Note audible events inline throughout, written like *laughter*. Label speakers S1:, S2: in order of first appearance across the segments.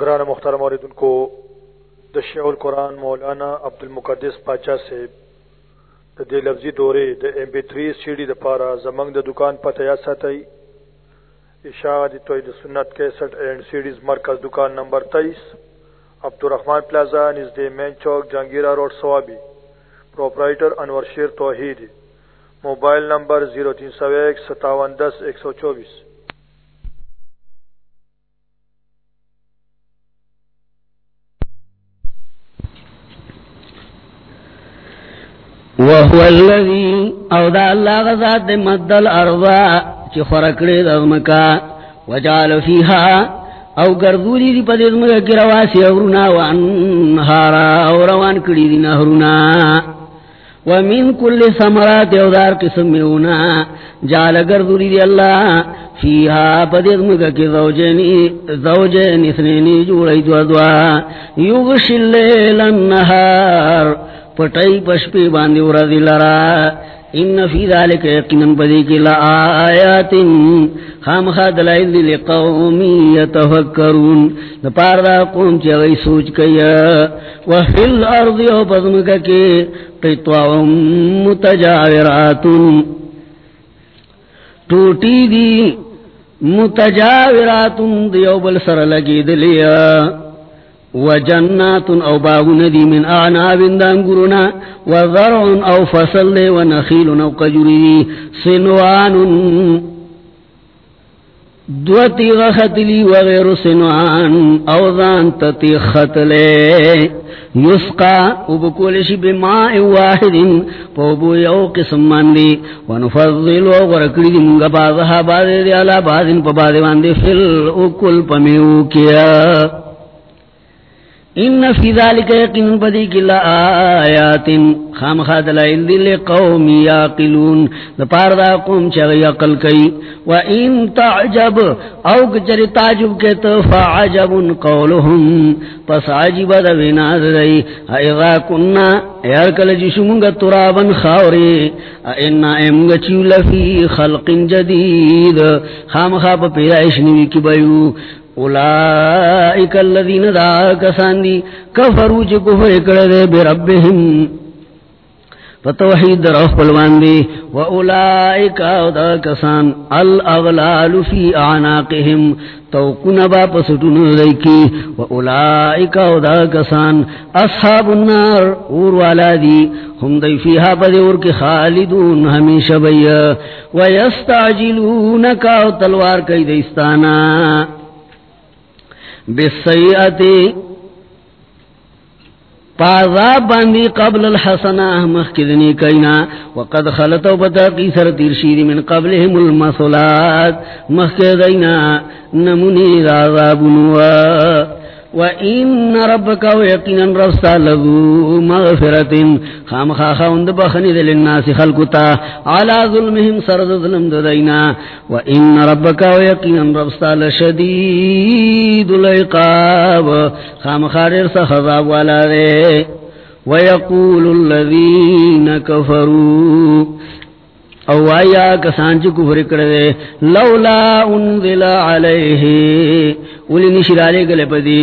S1: گران مختار موردن کو دشع القرآن مولانا عبد المقدس پاچا سے دے لفظی دورے دا M B three C D دا پارا زمنگ دا دکان پر تیاسا تئی اشاد توحید سنت 61 اینڈ سیډیز مرکز دکان number 23 Abdul Rahman plaza نژ main chowk Jahangira road, Swabi proprietor Anwar Sher Tauheed, mobile number 03015710110 124
S2: وهو الذي او دا الله غزاد مد الارض چ خرکڑے دمکا وجعل فيها او گردولی دی پدې دمکا کی رواسی اورنا وانهارا او روان کړي دي نهرنا ومن كل ثمرات او دار قسم میونا جعل گردولی دی الله فيها پدې دمکا کی زوجنی زوجن اثنين جوړي دوا دوا یغشل الليل النهار پٹائی پشپی باندی ورزی لرا. ان فی ذالک یقینن پدی کی لآیات خام خاد لائل دی لقومی یتفکرون. دا دا قوم چی غی سوچ کیا وفی الارض یو پزمکا کی قطوع متجاورات ٹوٹی دی متجاورات دیو بل سر لگی دلیا. وجنات او باغن دی من اعناب دانگرنا وذرع او فصل دی ونخیل او قجری سنوان دوتی غختلی وغیر سنوان او ذانت تی ختلی یسقا او ابکولشی بماء واحد. پوبو یو قسم ماندی. ونفضل و غرکلی دی منگا بازها بازی دی علا بازن پا بازی واندی فل اکل پمیو کیا. ان فی ذالک یقین بدی کلا آیات خام خاد لائل دل قوم یاقلون دپار دا قوم چغی عقل کئی. و ان تعجب، او کچر تعجب کے تو فعجب قولهم، پس عجب دا بناد دی ایغا کننا ایرکل جشمونگا جی ترابا خاوری. اینا ایمونگا چیو لفی خلق جدید. خام خواب پیدائش نوی کی بیو. اولائک الذین دا کسان دی کفرو چی کفر کردے بربهم فتوحید رف پلوان دی. و اولائک دا کسان الاغلال فی اعناقهم توقن با پسٹن دیکی. و اولائک دا کسان اصحاب النار، اور والا دی. ہم دی فیہا پدی اور کی خالدون ہمیشہ بیا. و یستعجلونکا تلوار کئی دیستانا. بالسیئتی پازا باندی قبل الحسنہ مخکدنی کئینا وقد خلطو بتاقی سر تیرشید من قبلهم المثلات مخکدینا نمونی رازابنوا وَإِنَّ رَبَّكَ وَيَقِينًا رَفْسَا لَذُو مَغْفِرَةٍ. خام خاخا اند بخنی دل الناس خلقتا. علا ظلمهم سرد ظلم ددینا وَإِنَّ رَبَّكَ وَيَقِينًا رَفْسَا لَشَدِيدُ الْعِقَابِ. خام خارر سخضاب والا دے وَيَقُولُ الَّذِينَ كَفَرُوا. او آیا کسان چی کفر کردے لولا انزل علیہ اولی نشرالے گلے پدی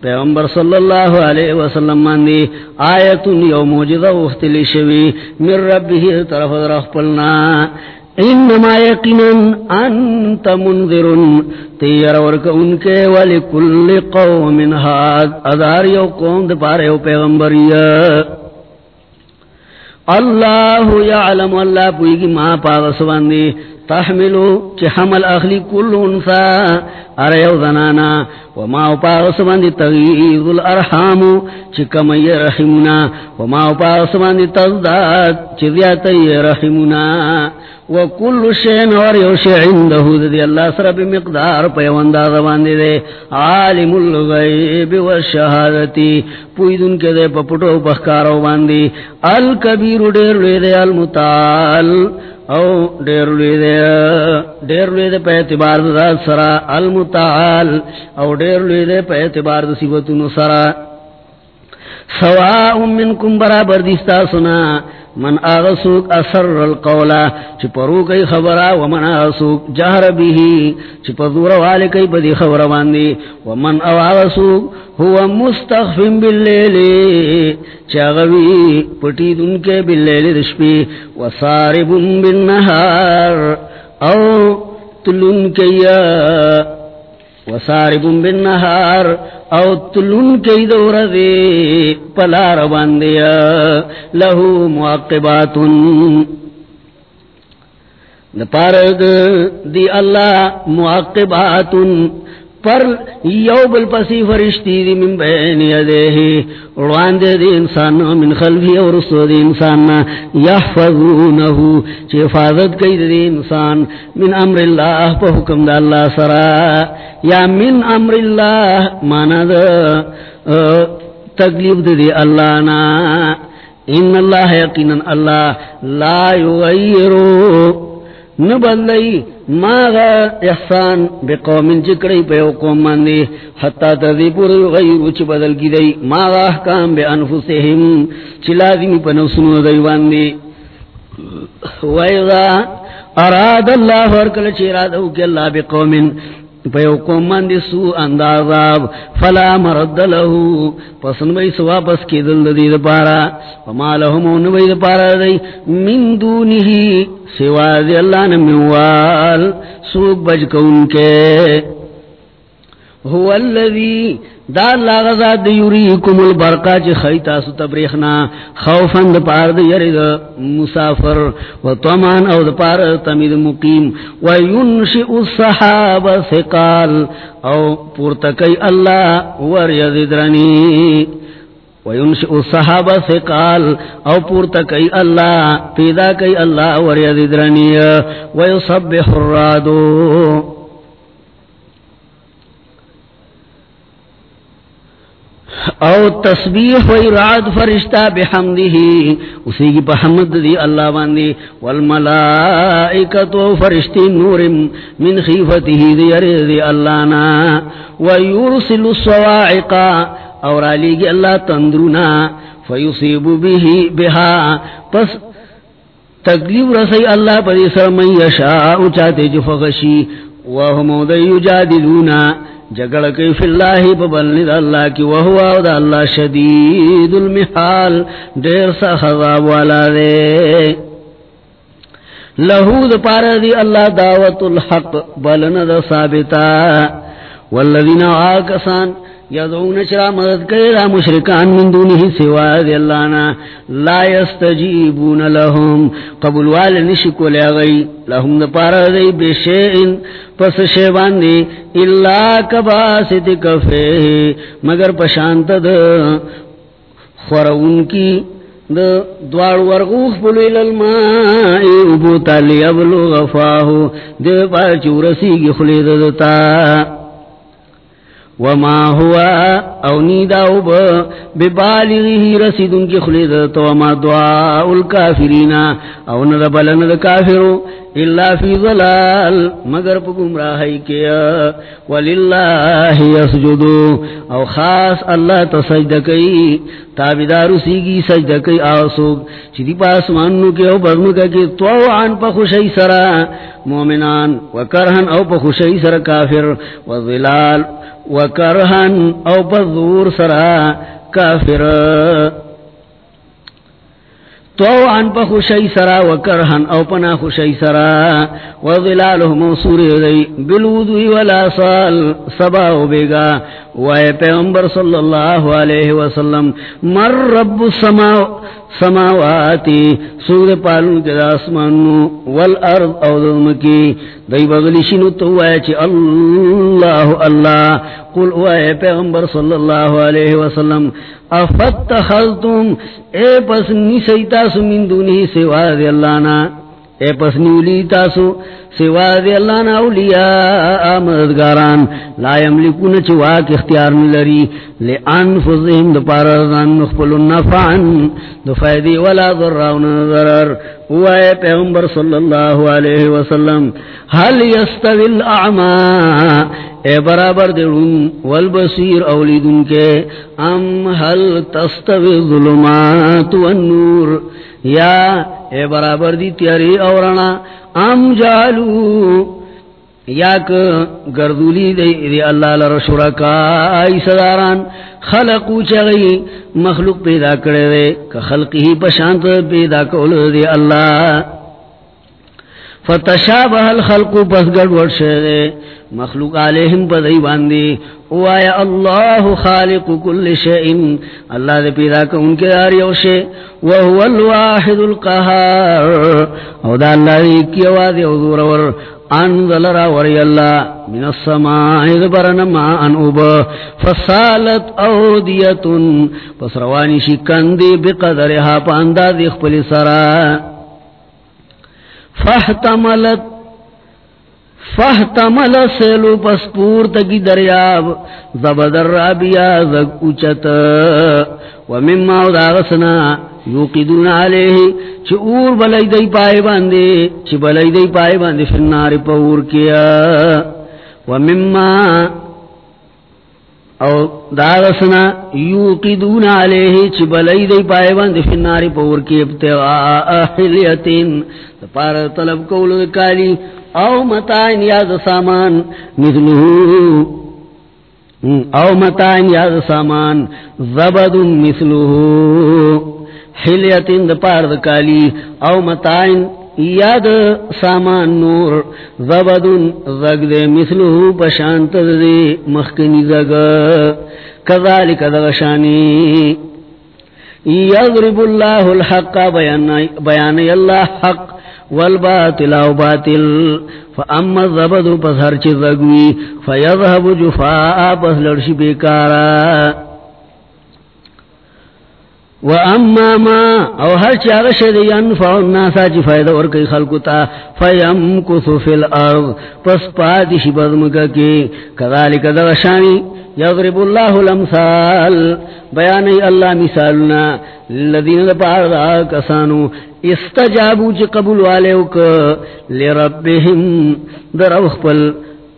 S2: پیغمبر صلی اللہ علیہ وسلم ماندی آیتون یو موجدہ اختلی شوی، من ربی طرف درخ پلنا۔ انما یقینن انت منذرن تیر ورک ان کے والی کل قوم حاد ادار یو قوم دپارے یو پیغمبر یا۔ اللہ یعلم اللہ پوئی ما پاغس باندی تحملو چی حمل اخلی کل انسا اریو زنانا، وما پاغس باندی تغییز الارحامو، چی کمی رحمنا وما پاغس باندی تزداد چی ذیاتی رحمنا وکل شین اور یو شی عنده، دی اللہ سر بمقدار پیوندا زبان دی دے. عالم الغیب والشہادتی پویدن کے دے پپٹو بخکارو باندی. الکبیر دیر لوی دے المتال او ډیر لوی دی ډیر لوی دے پہ اعتبار دا سرا المتعال. او ډیر لوی دے پہ اعتبار د صفتن سرا سواء منکم برابر دیستا سنا من آغسوک اثر القولا چی پرو کئی خبرا ومن آغسوک جہر بیہی، چی پدور والے کئی بدی خبر باندی، ومن آغسوک ہوا مستخفم باللیلی چی آغوی پٹید ان کے باللیلی دشپی وصاربن بالنہار، او تلن کیا وسارب بالنهار، او تلون کی دور دے پلار باندیا، لہو معقبات پارد دی اللہ معقبات پر یو بل پسی فرشتی دی من بین یدیہی. اڑوان دے دی انسان من خلفی اور رسو دی انسان یحفظونہو. چی حفاظت کئی دی انسان من امر اللہ پا حکم دا اللہ سرا. یا من امر اللہ مانا دا تقلیب دی اللہ نا. ان اللہ یقینا اللہ لا یغیرو. نبندئی ماغا احسان بقوم جکڑی پہ قوم ماندی، حتی تردی پوری غیرو چی بدل کی دی ماغا احکام بے انفسهم چلا دی پہ نفسنو دی باندی ویغا اراد اللہ ورکل چی ارادو کی اللہ بقوم پیو قوم ماندی سو اندازاب، فلا مرد لہو. پسن بای سوا پس کی دل دی دی پارا وما لہمون بای دی پارا دی. من دونی سوا دی اللہ نمیوال. سوک بج کون کے هو الذي دا اللہ غزاد یریکم البرقا چی خیتا سو تبریخنا خوفا دا پار دا یرد مسافر و طمان او دا پار تمید مقیم. و ینشئ الصحاب ثقال. او پورتکی اللہ ورید درنی وینشئ الصحاب ثقال. او پورتکی اللہ پیدا کئی اللہ ورید درنی ویصبح الرادو. او تسبیح و اراد فرشتہ بحمدہی اسی کی پحمد دی اللہ باندی والملائکت و فرشتی نور من خیفتہی دی ارد دی اللہ نا و یرسل السواعقا اور علی گی اللہ تندرنا فیصیب بیہی بہا، پس تقلیب رسی اللہ پر اسر من یشاء، چاہتے جو فغشی وہمو دی یجادلونا جگڑ کئی فی اللہ ببلن دا اللہ کی وہوا دا اللہ شدید المحال دیر سا خضاب والا دے۔ لہو دا پارا دی اللہ دعوت الحق، بلن دا ثابتا۔ والذین آکسان یدعون چرا مدد کرے را مشرکان من دونی سوا دی اللہ نا، لا یستجیبون لهم قبول وال نشکو لے غی لهم دا پارا دی بشیئن پس شیبان دی اللہ کباست کفے مگر پشانت دا خورون کی دا دوار ورغوخ بلویل المائی ابوتا لی ابلو غفاہو دے پاچو رسی خلید دتا وما هو، او نیداو با ببالغی رسیدن کی خلید تو وما دعاء الكافرین او ندبل ند کافرو اللہ فی ظلال مگر پا گمراہی کیا۔ وللہ یسجدو، او خاص اللہ تا سجدہ کئی تابدارو سیگی سجدہ کئی آسوگ چیدی پاس ماننو کے او برنکا کی توعان پا خوشی سرا۔ مومنان، وکرہن او پا خوشی سرا کافر۔ وظلال، وکرہن او پا ظور سرا کافر۔ تو ان پا خوشی سرا وکرہن او پنا خوشی سرا وظلالهم سوری دی بلودوی ولا صال سبا و بیگا وائے پیغمبر صلی اللہ علیہ وسلم، مر رب السماو سماواتی سود پالون کے داسمانو والارض او دمکی دی بغلی شنو تو وائے چی اللہ اللہ۔ قل وائے پیغمبر صلی اللہ علیہ وسلم افتخلتم اے پس نیسی تاسو من دونی سوا دی اللہ نا۔ اے پس نیولی تاسو سوا دی اللہ نا اولیاء مددگاران لا یملکون چواک اختیار ملری لے انفسهم دپارا دان نخپلو نفعن دفائدی ولا ضراؤن ضرر۔ وائے پیغمبر صلی اللہ علیہ وسلم حل یستوی الاعما اے برابر دیڑن والبصیر اولیدن کے، ام حل تستوی ظلمات والنور؟ یا اے برابر دی تیاری اورنا ام جالو یا گردولی دی دی اللہ لر شرکائی صداران، خلقو چغی، مخلوق پیدا کرے دے، کہ خلقی ہی پشانت پیدا کول دی اللہ۔ فتشابہ الخلق پس گڑ ورشے دے مخلوق علیہم پدئی باندی. او آیا اللہ خالق کل شئن اللہ دے پیدا کہ ان کے داری اوشے وہو الواحد القہار. او دا اللہ دی کیوا دے او دور ور انزل را وری اللہ. من السماء ذبرن ما انعب فصالت اودیتن. پس روانی شکندی بقدرها پاندا دیخ پلی سرا. فاحتملت فاحتمل سیلو پس پور تکی دریاب، زبدر رابیا زگ اچت۔ ومما داغسنا یوقیدون علیہ چی اور بلائی دی پائے باندے چی بلائی دی پائے باندے فنار پور کیا۔ ومما او داغسنا یوقیدون علیہ چی بلائی دی پائے باندے فنار پور کیا ابتغاء حلیتین پار طلب کولو دکالی او متائن یاد سامان مثلو او متائن یاد سامان زبد مثلو حلیتن دا پار دا کالی، او متائن یاد سامان نور زبد زگ دے مثلو پشانت دے مخکنی زگ. کذالک دغشانی یضرب اللہ الحق بیانی اللہ حق. والباطل او باطل. فاما الزبد پس هر چی رگوی فیذهب جفاء پس لرشی بیکارا. واما ما، او ہر چی آغشد ینفع یعنی الناسا چی فائدہ ور ورکی خلقتا فیمکسو فی الارض پس پادشی بدمکا کی کذالک دغشانی یضرب اللہ الامثال. بیانی اللہ مثالنا للذین دپار کسانو، استجابو چی قبول والیو کا لربهم در اوخپل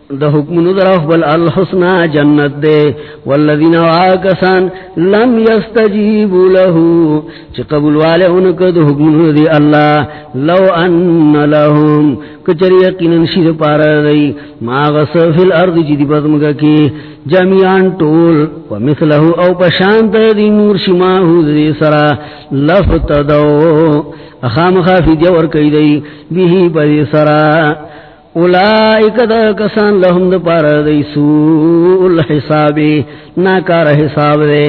S2: دا حکمنو در اوخپل الحسنا جنت دے والذین واکسان لم یستجیبو لہو چی قبول والیو نکا دا حکمنو دی اللہ. لو ان لهم. کچری یقینن شیر پارا دی. ما غصف الارض جی دی بدمگا کی. جميعان طول ومثله او پشانت دی نور شماہو دی سرا. لفتدو. اخام خافی دیور کئی دی. بیہی پدی سرا. اولائک دا کسان لهم دا پارا دی سوء الحسابی ناکار حساب دے۔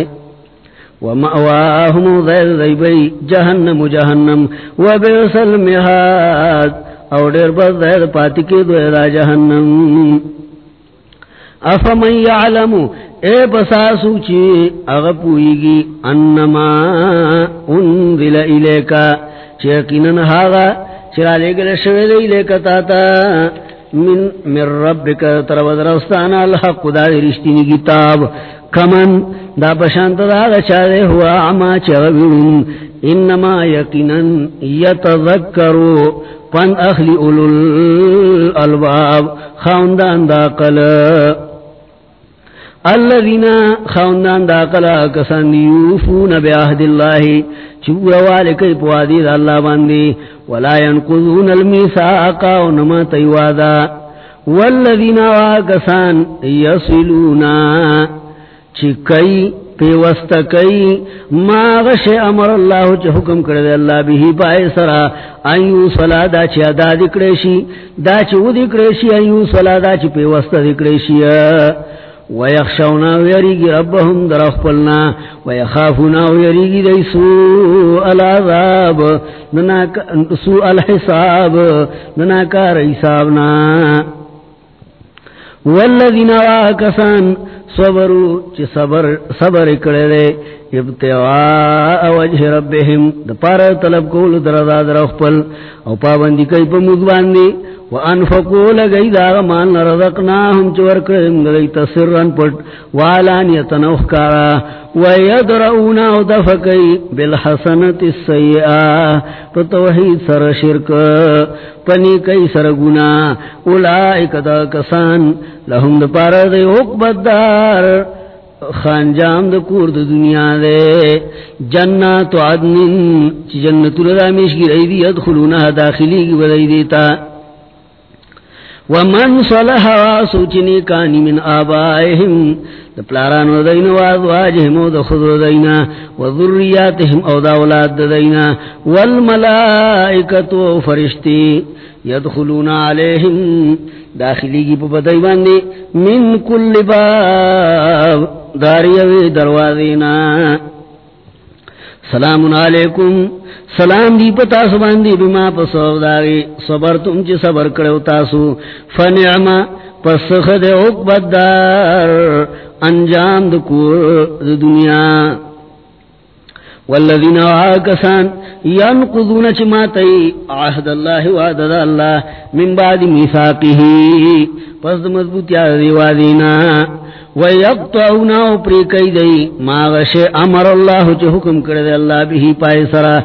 S2: ومأواهم ذیل دی بی جہنم جہنم۔ وبئس المحاد او دیر بس ذیل پاتی کی دویدہ جہنم۔ افمن یعلمو اے بساسو چی اغپوئی گی انما انزل الیکا چیقینن حاغا چرا لے گلے شوید الیکا تاتا من من ربک ترود رستانا الحق دا رشتینی کتاب۔ کمن دا پشانت دا دا چارے ہوا عما چغبرن انما یقینن یتذکرو۔ پن اخلی اولو الالباب۔ خاندان دا قلب الذين خوندان دا قلا کسان یوفون بعهد الله چور والک پوادی دا اللہ باندی۔ ولا ينقضون الميثاق ونما تيوادا والذين واكسان يصلون چکئی پیوست کئی ما غش امر اللہ چ حکم کرے اللہ بھی پائے سرا ایو صلا دا چ ادا دکڑیشی دا چ ودی کڑیشی ایو صلا دا چ پیوست دکڑیشی ويخشونا ويريغي ربهم درخبلنا ويخافونا ويريغي دي سوء العذاب سوء الحساب نناكار حسابنا۔ والذين واكسان صبروا چه صبر صبر کرده ابتغاء وجه ربهم دپار طلب کول دردا درخپل او پابندی کئی پا مدباندی وانفقوا لگئی داغ مان رزقناهم چور کرم گئی تسرن پٹ والانیتن اخکارا ویدرعون او دفقی بالحسنت السیئہ پتوحید سر شرک پنی کئی سر گنا اولائک دا کسان لهم دپار دی اقبت دار خانجام دا کور دا دنیا دے۔ جنات و عدن، چی جنت لدامیش کی رئی دی ادخلونها داخلی کی بدئی دیتا۔ ومن صلح واسوچنی کانی من آبائهم دا پلاران و دین و ازواجهم و دا خود و دین و ذریاتهم او دا اولاد دا دین والملائکت و فرشتی یدخلون علیهم داخلی کی پا بدائی باندی، من کل باب داریوی دروازینا. سلام علیکم، سلام دی پتا سبان دی بما پسو داری، صبر تم چی صبر کرو تاسو. فنعما پس خد عقبت دار، انجام دکور دنیا. والذین آکسان ینقضون چماتی عہد اللہ وعدد اللہ من بعد میثاقی پس مضبوط یاد دیوادینا ویقطعون او پریکی دی. ما غش امر اللہ چی حکم کرد اللہ بھی پائے سرا.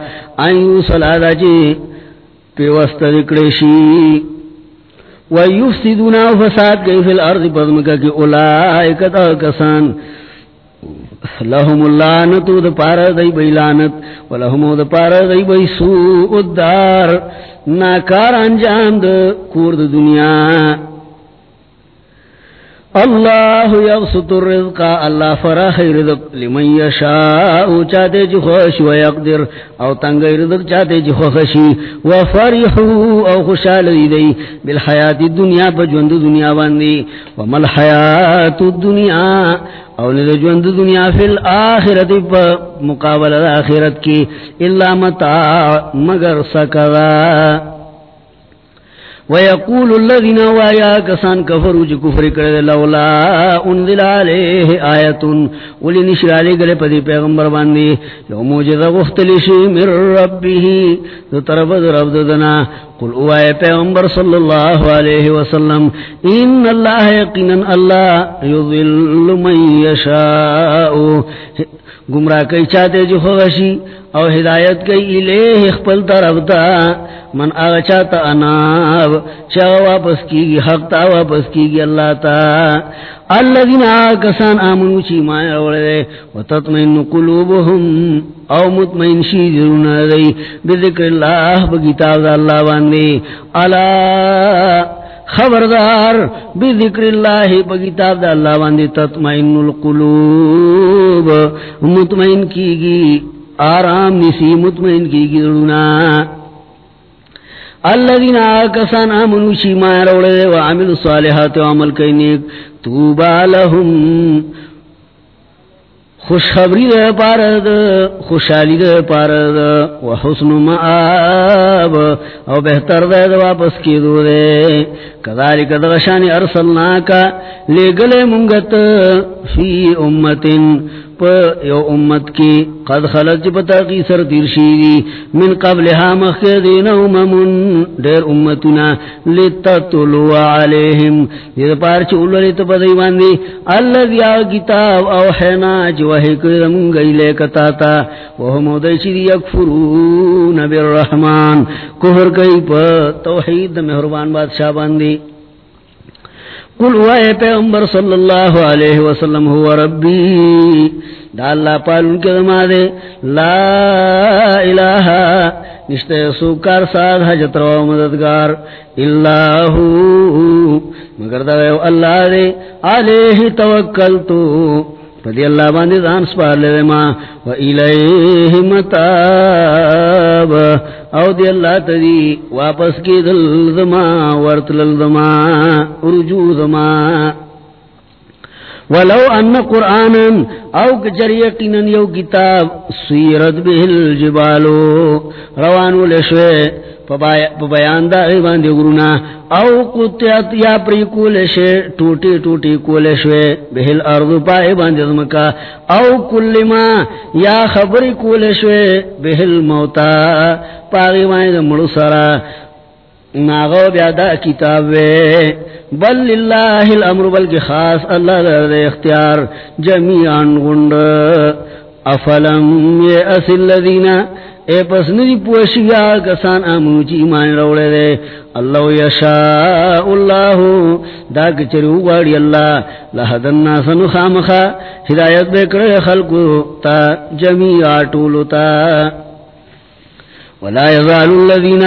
S2: آئیو صلاة چی پیوست دکڑشی ویفسدون فساد گئی فی الارض پدمکا کی اولائکتا کسان لهم اللعنتو دا پارا دی بی لعنت ولهمو دا پارا دی بی سوء الدار۔ ناکار انجام دا کور دا دنیا۔ اللہ یبسط الرزق، اللہ فراخ رزق لمن یشاء، چاہتے جی خوش و یقدر، او تنگ رزق چاہتے جی خوشی و فرحو او خوشال دی بالحیات الدنیا پا جوند دنیا باندی و مل حیات الدنیا او ند جوند دنیا فی الاخرت پر مقابل الاخرت کی الا متاع مگر سکرہ ويقول الذين وايا كسان كفروا جو كفر کرے لولا انزل عليه ايه ولي نشر عليه گلے پدی پیغمبر باندی، لو موجزہ غختلشی من ربه تو طرف رب دنا۔ قل او اے پیغمبر صلی اللہ علیہ وسلم، ان اللہ یقینا اللہ یضل من یشاء گمراہ کئی چاہتے جو خوشی او ہدایت کئی الیہ اخپل طرف دا من آغا چاہتا اناب چاہ واپس کی گی حق تا، واپس کی گی اللہ تا۔ اللہ دین آکسان آمنو چی مائر وردے و تطمئن قلوبهم او مطمئن شیدرون دی بذکر اللہ بگتاب دا اللہ باندے اللہ خبردار. بی ذکر اللہ پا کتاب دا اللہ باندے تطمئن القلوب. مطمئن کی گی آرام نسی مطمئن کی گی دلونا الذين آکسان آمنو شما روڑے وعمل صالحات وعمل کئی نیک توبا لہم. خوشخبری دے پارد، خوشحالی دے پارد حسن مآب او بہتر دے دے واپس کی دو دے۔ کذالک دغشانی ارسلناکا لے گلے منگت فی امتن پا یو امت کی قد خلق پتا کی سر دیر شیری من قبلها مخدین اممن دیر امتنا لتتلو علیہم. دیر پار چولو لیت پدائی باندی اللہ دیا کتاب او حینا جوہی کردم گئی لے کتاتا. وہم دیشی دی اکفرون بالرحمن. کفر کئی پا توحید مہربان بادشاہ باندی. قل وائے پیغمبر صلی اللہ علیہ وسلم ہوا ربی. دا اللہ پالن کے دما دے. لا الہ، نشتے سوکار ساد حجت رو مددگار. اللہ مگر دا اللہ دے. علیہ توکلتو. پدی اللہ باندی دان سپار لے ما. و الیہ متاب. او دی اللہ تدی واپس کی دل دما ورتل دما ارجو دما ولو ان قرآنا او کجر یقینا یو کتاب سیرت به الجبالو روانو لشوے بیان دا غیبان دی غرونا، او قطعت یا پری کولشے ٹوٹی ٹوٹی کولشوے بہل ارض پائے باندی دمکا او کل ما یا خبری کولشوے بہل موتا پاگی باندی دمڑو سرا ناغو بیادا کتاب وے۔ بل للہ الامر، بلکہ خاص اللہ در اختیار جمیعان غنڈ۔ افلم یہ اصل لذینہ اے پس ندی پوشیا کسان آمنو چی ایمان روڑے دے۔ اللہ یشاء اللہ، دا کچری اگاڑی اللہ۔ لہدن ناسن خامخا ہدایت بے کرے خلقو تا جمیع طولو تا۔ ولا یزال اللذین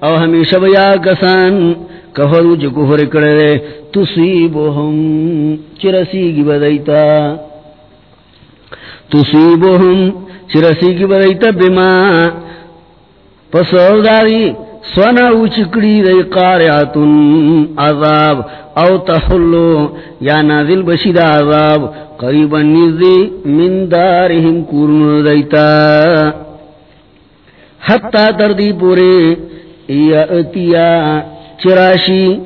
S2: او ہمیشہ بیا کسان کفرو چی کفر کرے دے تصیبهم چرسی گی بدیتا۔ تصیبهم چرسی کی بدیتا بما۔ پسو داری، سونا اچکڑی دی قارعتن عذاب، او تحلو، یا نازل بشید عذاب، قریبا نزدی من دارهم کورن دیتا۔ حتی تردی پورے یا اتیا چراشی.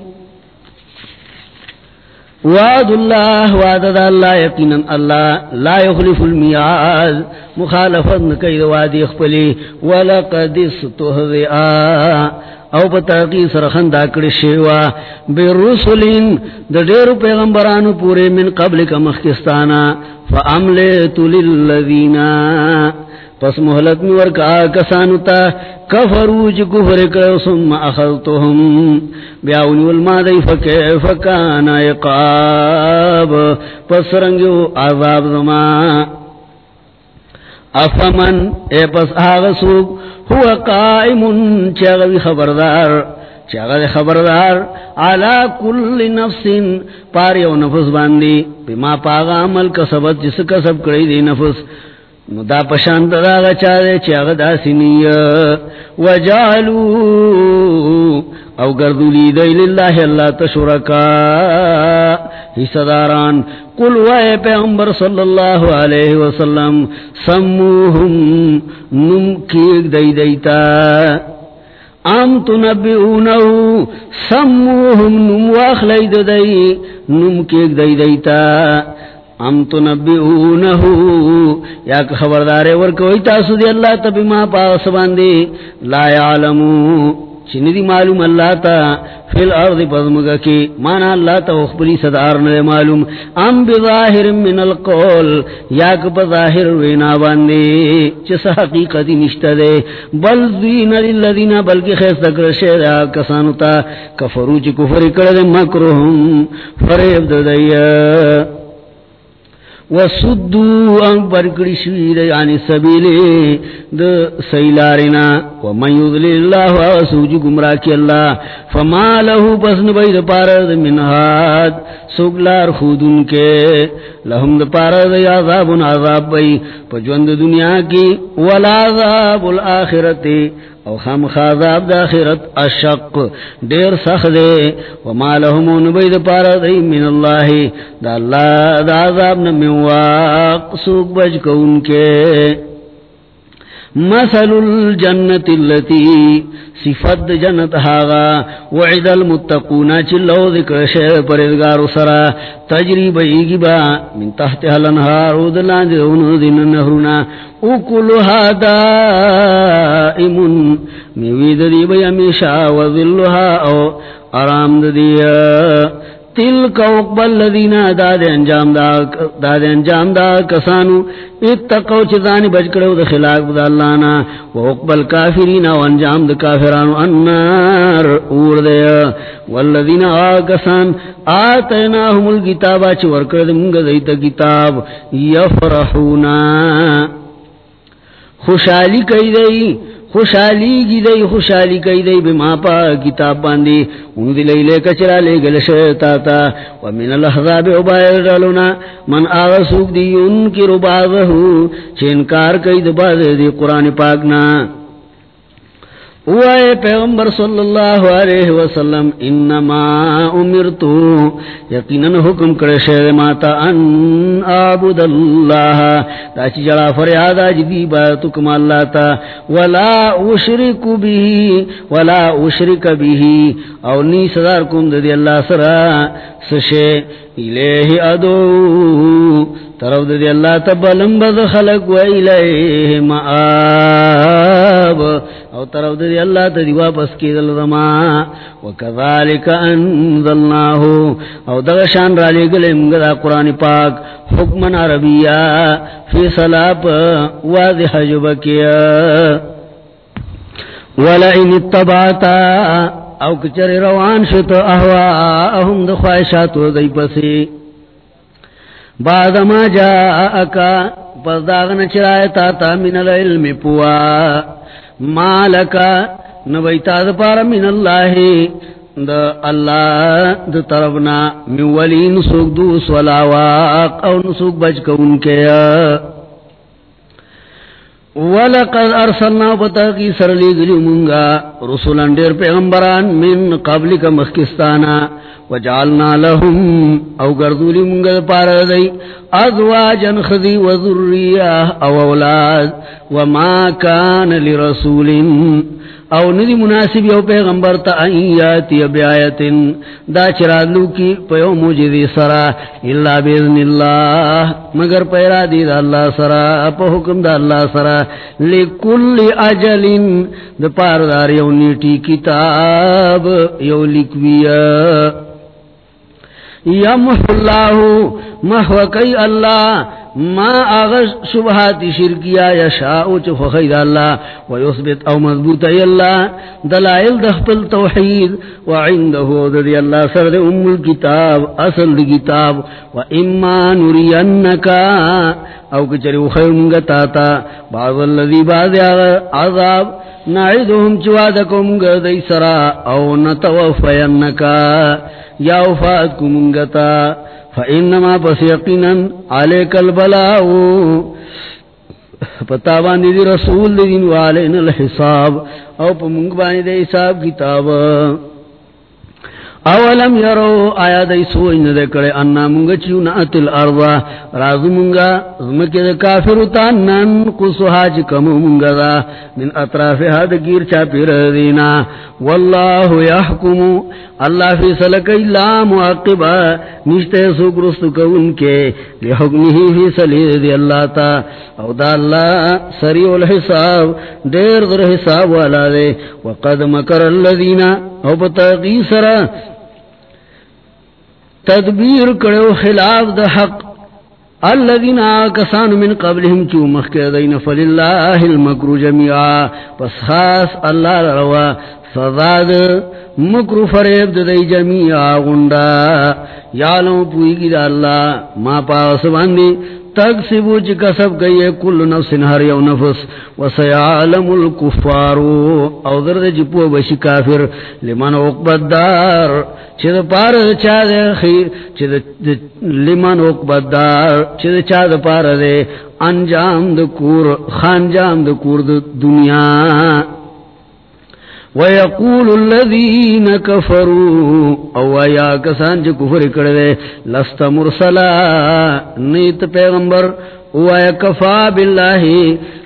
S2: وعد اللہ، وعد دا اللہ، یقینا اللہ لا يخلف المیعاد. مخالفت نکید وعدی اخپلی ولقد استهزئا. او پتاقی سرخن دا داکڑ شیوا برسولین دا دیر پیغمبرانو پورے من قبل کا مخکستانا فعملیت للذینا پس محلت میں ورکا کسانتا کفرو جی کفر کرو سم اخذتهم. بیاونی والمادی فکیف کانا اقاب پس رنگیو عذاب زما. افمن، اے پس آغسوک ہوا قائم چاگوی خبردار. چاگوی خبردار. علا کل نفس، پاریو نفس باندی. بما پاغا عمل کسبت، جس کسب کری دی نفس. نو دا پشانت دا غچا دے چاگ دا سنی و وجالو او گردو لی دی للہ اللہ تشرکا. حصہ داران قل وائے پیغمبر صلی اللہ علیہ وسلم، سموہم نمکیق دی دیتا. ام تنبئونہو، سموہم نم واخلید دی نمکیق دی دیتا. ام تنبئونہو؟ یا خبردارے ورکوئی تاسو دی اللہ تبی ما پاس باندی لا یعلمو چندی معلوم اللہ تا فی الارض پزمگا کی، مانا اللہ تا اخبری صدار ندے معلوم. ام بظاہر من القول، یا کپا ظاہر وینا باندی چس حقیقتی نشتا دے. بل زین للذین بلکی خیست کرشے دا کسانو تا کفرو چی کفری کردے مکرهم فریب ددیا وصدو ان برکڑی شویر یعنی سبیلی د سیلارنا ومن یضلی اللہ وسوج گمراہ کی اللہ فما له پس نبید پارد منہاد سگلار خودن کے لهم د پارد عذاب عذاب بی پجوند دنیا کی والعذاب الاخرتی او خام خاذاب دا خیرت اشق. دیر سخ دے وما لهم نبید پارا دی من اللہ دا اللہ دا عذاب نمی واق سوک بج کون کے مثل الجنت اللتی صفت جنت هاغا وعد المتقون چلو ذکر شیر پردگار سرا تجریب ایگی با من تحت حلنهار ودلان دون دین نهرنا اکلها دائمون میوید دی بی امیشا وظلها او ارام دی تلک اقبل لذینا داد انجام دا داد انجام دا کسانو اتقو چیزانی بجکڑو دا خلاق دا اللہ نا، و اقبل کافرین و انجام دا کافرانو انار اور دیا والذین آکسان آتیناهم الگتابا چی ورکرد منگا دیتا کتاب، یفرحونا۔ خوشحالی کئی دی خوشحالی گی دئی خوشحالی کئی دئی بما پا کتاب باندی۔ ان دی لیلے کچرا لے گل شیطا تا۔ ومن الحضاب عبائر رلونا من آغسوک دی، ان کی رباضہو چینکار کئی دباز دی قرآن پاکنا وائے پیغمبر صلی اللہ علیہ وسلم، انما امرتو یقیناً حکم کرے شیر ماتا ان آبود اللہ۔ تاچی جڑا فریاد آج دی باتکم اللہ تا۔ ولا اشرک بھی ولا اشرک بھی او نی صدار کم دی اللہ سرا۔ سشے، الیہ ادو طرف دی اللہ تبالم بد خلق و الیہ مآب۔ او طرف دی اللہ تا دی واپس کی دل دما وکذالک انزلناہو او دغشان را لے گلے مگدا قرآن پاک حکمن عربیہ فی صلاپ واضح جبکیا ولئن اتباتا او کچر روان شت احواءهم دخواہشاتو دی پسی بعد ما جاءکا پس داغن چرائے تا من العلم پوا. مالکا نویتا دا پارا من اللہ، دا اللہ دا طرفنا من ولی سوک دوس ولا واق او نسوک بچ کون کے۔ وَلَقَدْ أَرْسَلْنَا بتاقی سرلی گلی منگا، رسولان دیر پیغمبران من قبل کا مخکستانا، وجعلنا لهم او گردولی منگا پارا دی، ازواجا خذی او اولاد، وما کان لرسول او ندی مناسب یو پیغمبر تا ایاتی بیایتن دا چرادلو کی پیو موجدی سرا اللہ بیذن اللہ. مگر پیرا دی دا اللہ سرا، پا حکم دا اللہ سرا. لکل اجلن. دا پاردار یو نیٹی کتاب یو لکویا. یمح اللہ محوکی اللہ. ما آغش شبہات شرکیا یشاؤ چو خید اللہ ویثبت او مضبوط ای اللہ دلائل دخپل توحید وعندہو دی اللہ سرد ام الكتاب، اصل دی کتاب و اما نرینکا او کچری خیر منگتاتا بعض اللذی بعض عذاب نعیدهم چوادکم گردی سرا او نتوفینکا یا وفات کمنگتا فإنما پس یقینا علیک البلاو پتابان دی رسول دین والین الحساب او پا منگ بانی دی حساب کتاب اولم یرو آیا دی سوئی ندے کرے انا منگا چیو ناتل ارضا رازو منگا زمکی دے کافر تانن قصوها چکم منگا دا من اطراف حد گیر چا پیر دینا واللہ یحکمو اللہ فی سلکی لا معقبا نشتے سوک رستو کون کے لحکمی فی سلید دی اللہ تا۔ او دا اللہ سریع الحساب، دیر در حساب والا دے۔ وقد مکر اللذین، او بتاقی سرا۔ تدبیر کرو خلاف دا حق۔ الذين آكسان من قبلهم چو مخکر دین فللہ المکر جميعا پس خاص اللہ روا۔ سزاد مکر فریب دی جميعا غنڈا یعلم پوئی گی دا اللہ ما پاس باندی. تکسبو چی کسب گئی کل نفس ہر یو نفس. وسیعلم الكفارو او درد چی پو بشی کافر. لمن اقبت دار. چی دا پار دا چا دے خیر. چی دا لمن اقبت دار. چی دا چا دا پار دے. انجام دا کور. خانجام دا کور دا دنیا. ويقول الذين كفروا، او يا كسان جو كفر کردے لست مرسلا، نیت پیغمبر، او یا کفا باللہ،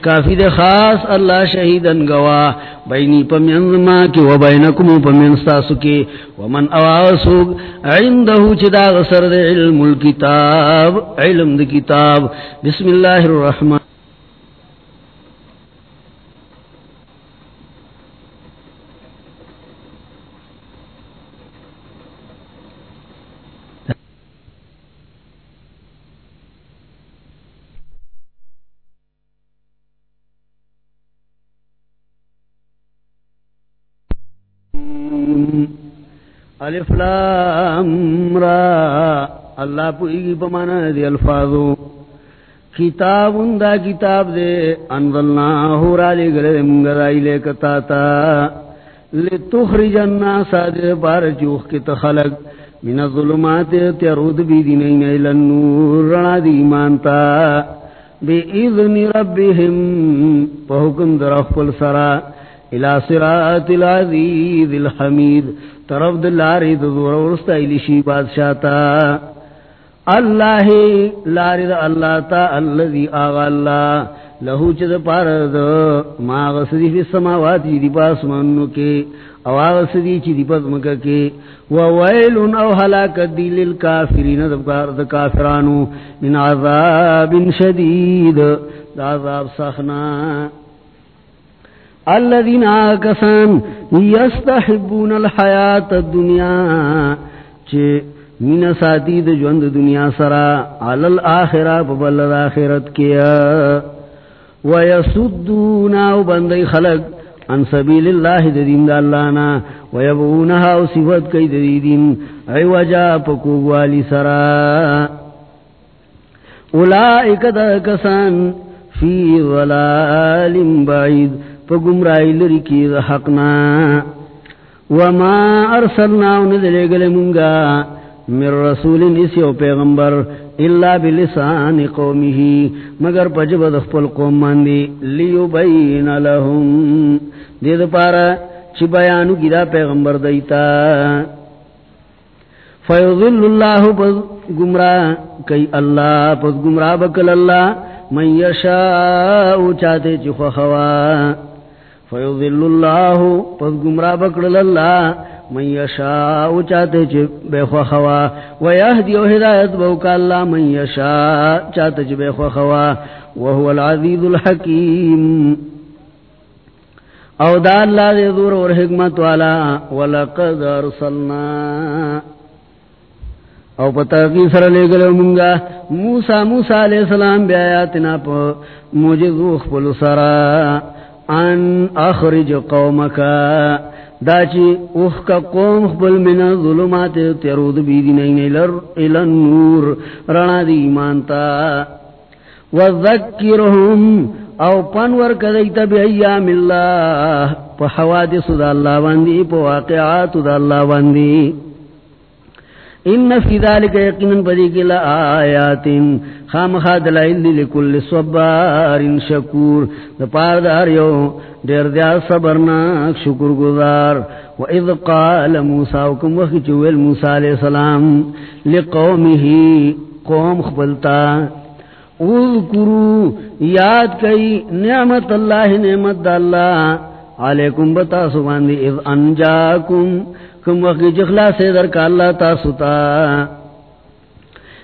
S2: کافی دے خاص اللہ شہیدن گوا، بینی پمینز ما کی، و بینکم پمینز تاسو کی، ومن اواسوگ عندہو چدا غسر دے علم الكتاب علم دے کتاب، بسم اللہ الرحمن الف لام را. اللہ پوئی پمانا دی الفاظو کتاب دا کتاب دے. انزلنا ہو را لے گلے منگرائی لے کتاتا لتخرج الناس دے بار چوخ کی تخلق. من الظلمات تیرود بی دینین ایلن نور رنا دی ایمانتا بی اذن ربهم پا حکم در اخفل سرا. الى صراط العزیز الحمید. طرف دلاری دور ورستا الشی بادشاہ تا اللہ لاری دا اللہ تا اللذی آغا اللہ لہو چد پارد ما غصدی فی السماوات دی پاس منو کے او غصدی چی دی پاس مکہ کے وویل او حلاکت دی للکافرین دبکار دا کافرانو من عذاب شدید. دا عذاب سخنا الذين آكسان يستحبون الحياة الدنيا، چه من ساتی د ژوند دنیا سرا عل الاخره ببل الاخرت کیا۔ ويسدون او بندي خلق، عن سبيل الله د دین الله نا۔ ويبونها او صفات کئی د دین ای وجا پکو والی سرا۔ اولئک د کسان، فی ظلال بعید۔ پا گمرائی لری کی دا حقنا. وما ارسلنا ندلے گلے منگا من رسول نسیو پیغمبر اللہ بلسان قومی مگر پجب دخپل قوم ماندی لیو بین لهم دید پارا چی بیانو گدا پیغمبر دیتا. فیضل اللہ پس گمراہ کئی اللہ، پس گمراہ بکل اللہ، من یشاء چاہتے چی خوخوا. فیضل اللہ پس گمراہ بکڑل اللہ من یشاء چاہتے چی بے خوخوا ویہدی و ہدایت بوکا اللہ من یشاء چاہتے چی بے خوخوا وهو العزیز الحکیم او دا اللہ دے دور اور حکمت والا. ولقد ارسلنا او پتا کی سر لے گلو منگا موسیٰ موسیٰ علیہ السلام بی آیاتنا پا موجزوخ پلو سرا ان اخرج قومکا دا چی اوخ کا قوم خبل من ظلمات تیرود بیدی نین الان نور، رنا دی ایمانتا وذکرهم او پنور کدیتا بی ایام اللہ. پا حوادث دا اللہ باندی، پا واقعات دا اللہ باندی. ان فی ذالک یقیناً پدی کی لآیات خام خاد لائل لکل صبار شکور. دا پاردار یو دیر دیا صبرناک شکر گزار و اذ قال موسیٰ وکم وقی چویل موسیٰ علیہ السلام، لقومه، قوم خبلتا اذکرو یاد کئی نعمت اللہ، نعمت دا اللہ. علیکم بتا سباندی اذ انجاکم. کم وقت جخلا سے در کا اللہ تاستا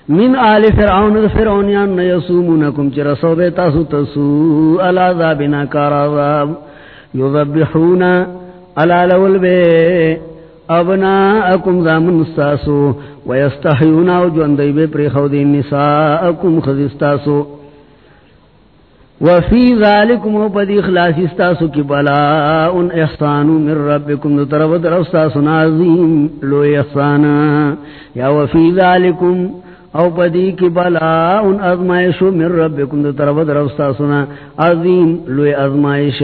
S2: من آل فرعون در فرعونیان نیسومونکم چی رسو بے تاسو تسو العذابنا کار عذاب یذبحون الالول بے ابناءکم زامن استاسو، ویستحیون او جواندی بے پری خودین نساءکم خزستاسو وفی ذالکم و پدی اخلاصی استاسو کی بلاء احسانو من ربکم، دو طرف درستاسو نازیم لو احسانا. یا وفی ذالکم او پدی کی بلاء ازمائشو من ربکم دو طرف درستاسو نازیم لو ازمائش.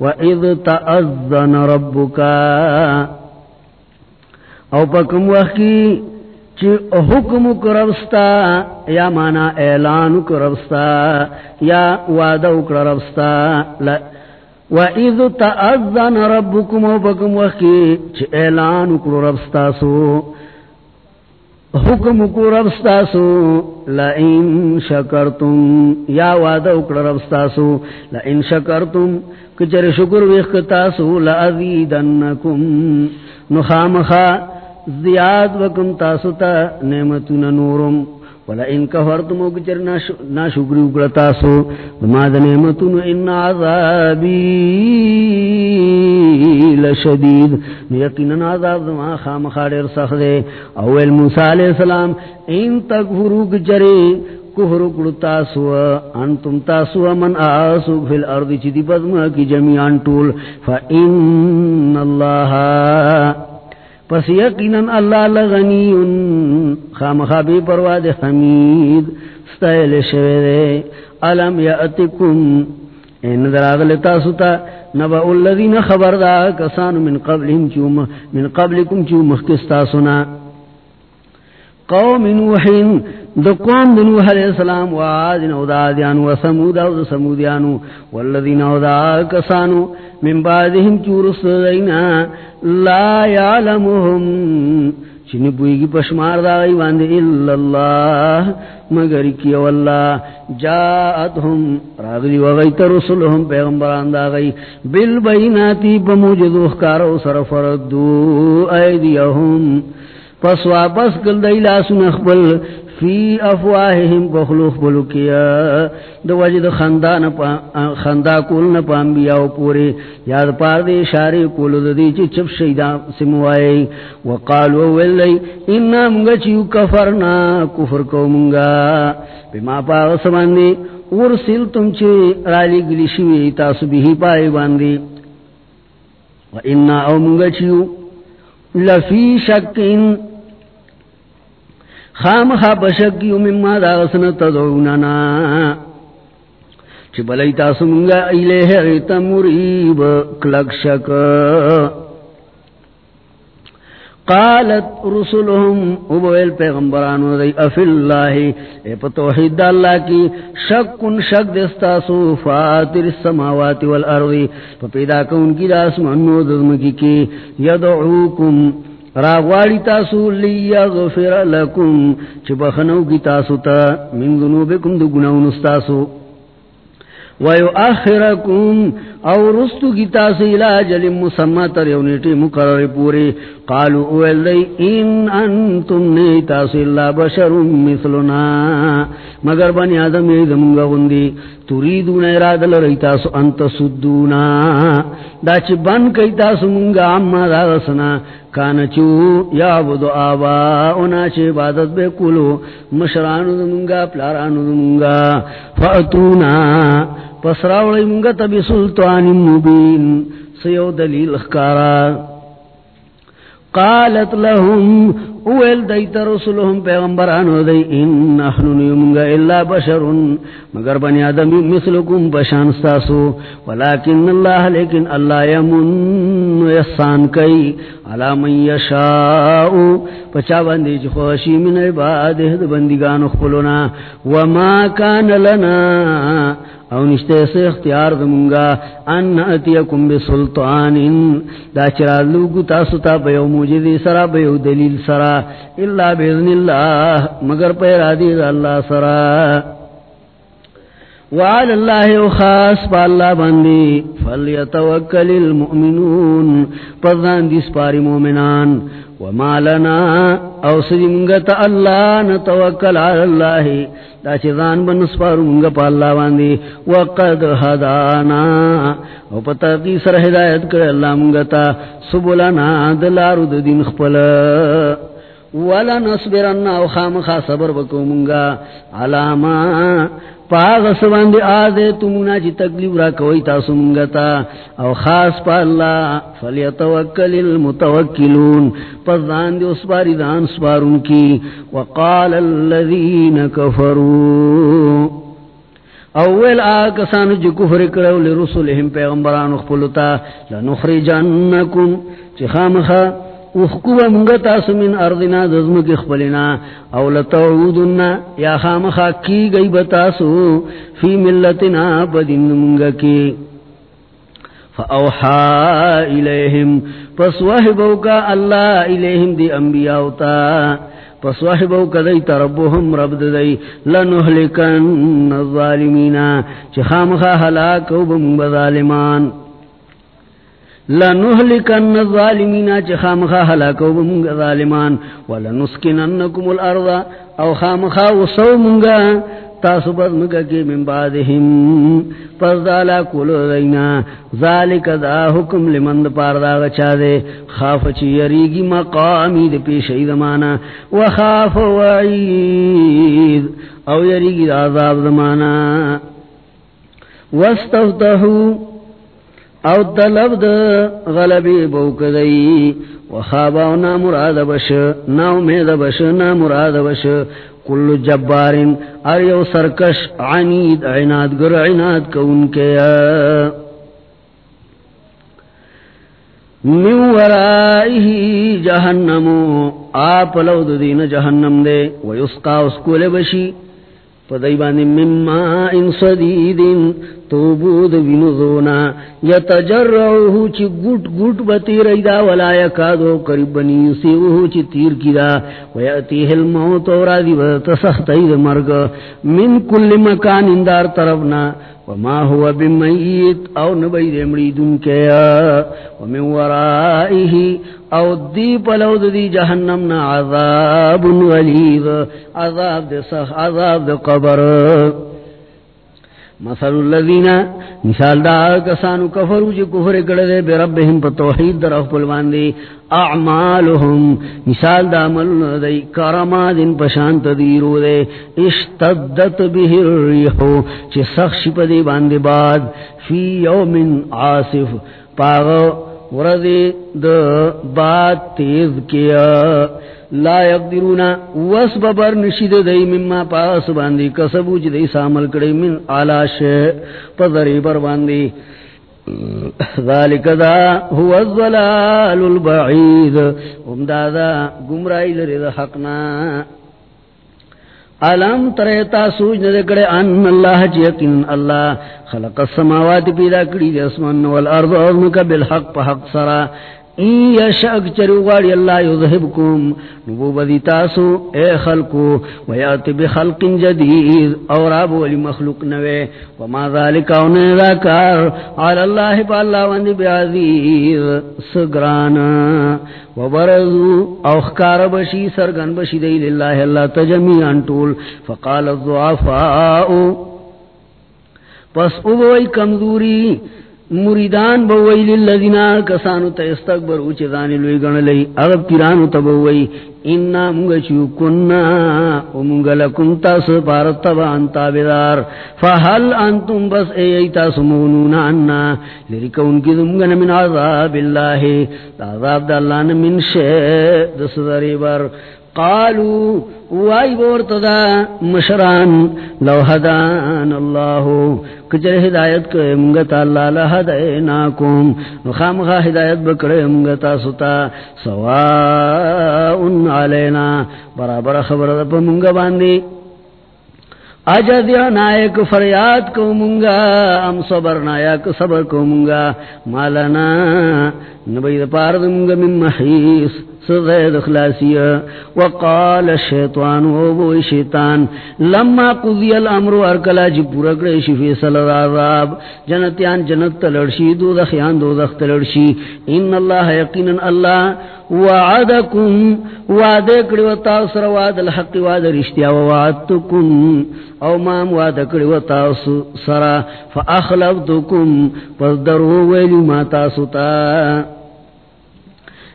S2: و اذ تأذن ربکا او پکم وقی چی حکم کربستا یا مانا اعلان کربستا یا وعدو کربستا و اذ تأذن ربکم و بکم وقی چی اعلان کربستا سو حکم کو کربستا سو لئن شکرتم. یا وعدہ اکڑ کربستا سو لئن شکرتم. کچر شکر ویختا سو لعزیدنکم نخامخا زیاد وکم تاسو تا نعمتون نورم. ولا ان کفرتم وکچر نا شکری اکڑا تاسو ما دا ان عذابی لشدید یقینا عذاب ما خام خادر سخ اول موسیٰ علیہ السلام، ان تکفرو کچرے کفر اکڑا تاسو انتم تاسو من آسو فی الارض چی دی پدما کی جمعان طول فا ان اللہ پس یقیناً اللہ لغنی خام خابی پرواد حمید، ستایل شوے علم یعتکم این دراغل تاسوتا نبا اللذین خبر دا کسان من قبلهم چوم من قبلکم چوم مخکستاسونا قوم نوحین دو قوم دو علیہ السلام و آدن او دا آدیانو و سمود او دا سمودیانو والذین او دا کسانو من بعدهم چورس دینا لا یعلمهم چنی بوئی پشمار دا غی باندے اللہ مگر کی واللہ جاءتهم راغلی و غیت رسولهم پیغمبران دا غی بالبیناتی بموجد اخکارو صرف ردو ایدیهم پس واپس کل دی لاسو نخبل فی افواہہم بخلوخ بلوکیا، دو وجد خندان خندا کول نپا انبیاء پورے یاد پار دے اشارے کول دو دی چی چپ شیدہ سموائے وقالو ویلی انا منگا چیو کفرنا، کفر کو منگا. بما پاغ سماندے ورسل تم چی رالی گلی شوی، تاسو بھی پائے باندے. و انا او منگا چیو، لفی شکن خام خا بشکیو مما داغسن تدعوننا. چی بلی تاسو منگا ایلیہ غیتا مریب کلک شک. قالت رسولهم ابویل پیغمبرانو دی، افی اللہ اے پتوحید اللہ کی شک کن شک دستاسو فاتر السماوات والارضی پا کون کی داس منو دزمکی کی یدعوکم راغوالی تاسو لیغفر لکم چھ بخنو کی تاسو تا من ذنوبکم دو گناون استاسو آخرکم او رستو کی تاسو الى مسمع تر یونیٹی مقرر پوری. قالو اویل دی، ان انتم نی تاسو اللہ بشر مثلنا. مگر بنی آدم ایدمونگا غندی. تریدون اراد لرئی تاسو انت سدونا. دا چی بن کئی تاسو منگا عما دا غسنا کانچو یا بدو آبا اونا چی عبادت بے کلو مشرانو دا منگا پلارانو دا منگا فأتونا پس راوڑی منگا تبی سلطان مبین، سیو دلیل اخکارا. قالت لهم، اویل دیت رسولهم پیغمبرانو دی، ان نحنو نیمونگا الا بشرون. مگر بنی آدمی مثلکم بشان ستاسو ولیکن اللہ، لیکن اللہ یمن یسان کئی. علا من یشاؤ پچا بندی چی خوشی من عباده بندگان اخبلونا وما کان لنا او نشتے سے اختیار دمونگا، ان اتیکم بسلطان دا چرا لوگو تاسو تا بیو موجدی سرا، بیو دلیل سرا اللہ بیذن اللہ، مگر پیرا دید اللہ سرا. وعلى الله خاص بالله بندي فليتوكل المؤمنون پردان دي سپاري مؤمنان وما لنا، او سجمغت الله نتوكل على الله دا چې ځان بن سپارو منگا پا اللہ باندی، وقد هدانا او پتا کی سره هدایت کړ الله مونږ ته سبولنا دلارو د دین خپل۔ ولا نصبرن او خام خا صبر بکو منگا علاما پاغ سبان دی آدے تمنا چی تکلیف را کوئی تاسو منگتا او خاص پا اللہ، فلیتوکل المتوکلون. پس دان دی اس باری دان سبارون کی. وقال اللذین کفرو اول آکسان جو کفر کرو لرسولهم پیغمبران اخپلتا لنخرجنکم. چی خامخا اخکو منگا تاسو من ارضنا دزم کی خپلنا او لتعودنا یا خام خاکی گئی بتاسو فی ملتنا بدن منگا کی فاوحا الیہم، پس وحبو کا اللہ الیہم دی انبیاؤتا پس وحبو کا دی تربوهم رب دی. لنحلکن الظالمین چی خام خا حلاکو بم بظالمان لنهلكن الظالمين خامخا هلاكو بمغا ظالمان. ولنسكننكم الارض، او خامخا وصو منغا تاسو بزمگا کی من بعدهم. پس دالا کولو دینا. ذالک دا حکم لمن دا پار دا غچا دے خاف چی یریگی مقامی دا پیشی دمانا وخاف وعید، او یریگی دا عذاب دمانا واستفتحو او طلب د غلبی بوک دی وخابا نا مراد بش نا امید بش نا مراد بش. کل جبارن ار یو سرکش، عنید عناد گر عناد کون کے من ورائه جہنمو آپ لو دین جہنم دے. ویسقا اسکول بشی پدائی بانی مما ان صدید توبود وینوزونا. یتجرعوه چی گوٹ گوٹ بتی ریدا ولا یکادو قریب بنی سیوه چی تیر کدا ویأتیه الموت ورا دی بتسخت اید مرگ. من کل مکان اندار طرفنا. وما هو بمیت او نبی دمڑی دن کیا ومن ورائه او دی پلو دی جہنم نا عذاب غلیظ. عذاب دی سخ عذاب دی قبر. مثل الذین مثال دا کسانو کفرو جی کفر کردے بے ربهم پا توحید در اخپل باندے اعمالهم مثال دا عمل دی کرما دن پشانت دیرو دے اشتدت به الریحو چی سخش پا دی باندے بعد فی یوم عاصف پاغو وردی د بات تیز کیا لا یقدرون وسببر نشید دی مما پاس باندی کسبو جی دی سامل کڑی من علاش پذری بر باندی۔ ذالک دا هو الظلال البعید۔ امدادا گمرائی لرد حقنا۔ علم تریتا سوج ندکڑے ان اللہ جیقین اللہ۔ خلق السماوات پیدا کری دی اسمان والارض ارمک بالحق پا حق سرا۔ یشاک چرو غاڑی اللہ یذہبکم نبو بدی تاسو، اے خلقو ویات بخلق جدید، اور آب ولی مخلوق نوے، وما ذالک اونے ذاکار علی اللہ پا اللہ واندی بیعزیز سگرانا وبرزو اوخکار بشی، سرگن بشی دی للہ اللہ تجمیعان طول، فقال الضعفاؤ پس اوئی کمزوری مریدان بوئی للذین کسانو تا استقبرو چی ذانی لوی گن لئی اغب پیرانو تا بوئی انا منگا چیو کننا و منگا لکن تاس پارت تبان تابدار. فحل انتم بس اے ایتا سمونون عنا لرکا انکی دمگن من عذاب اللہ دا عذاب دا اللہ من شید صدری بر قالوا، وائی بورتدا، مشران، لو هدان اللہ کچر ہدایت کے امگتا اللہ لہدیناکم نخام خواہ ہدایت بکڑے امگتا ستا سواء علینا، برابر خبر دپا منگا باندی۔ اجد یا نائک فریاد کو منگا، ام صبر نائک صبر کو منگا مالنا نبید پاردنگا من محیث۔ سزید خلاصیہ، وقال الشیطان وابو شیطان، لما قضی الامر ارکلا جی پورا کرشی فی صلد عذاب جنتیان جنت تلڑشی دو دخیان دو دخ تلڑشی، ان اللہ یقینا اللہ وعدکم، وعدے کڑی و تاثر وعد الحق، وعد رشتیا وعدتکم، او مام وعد کڑی و تاثر فاخلفتکم پس درو ویلی ما تاستا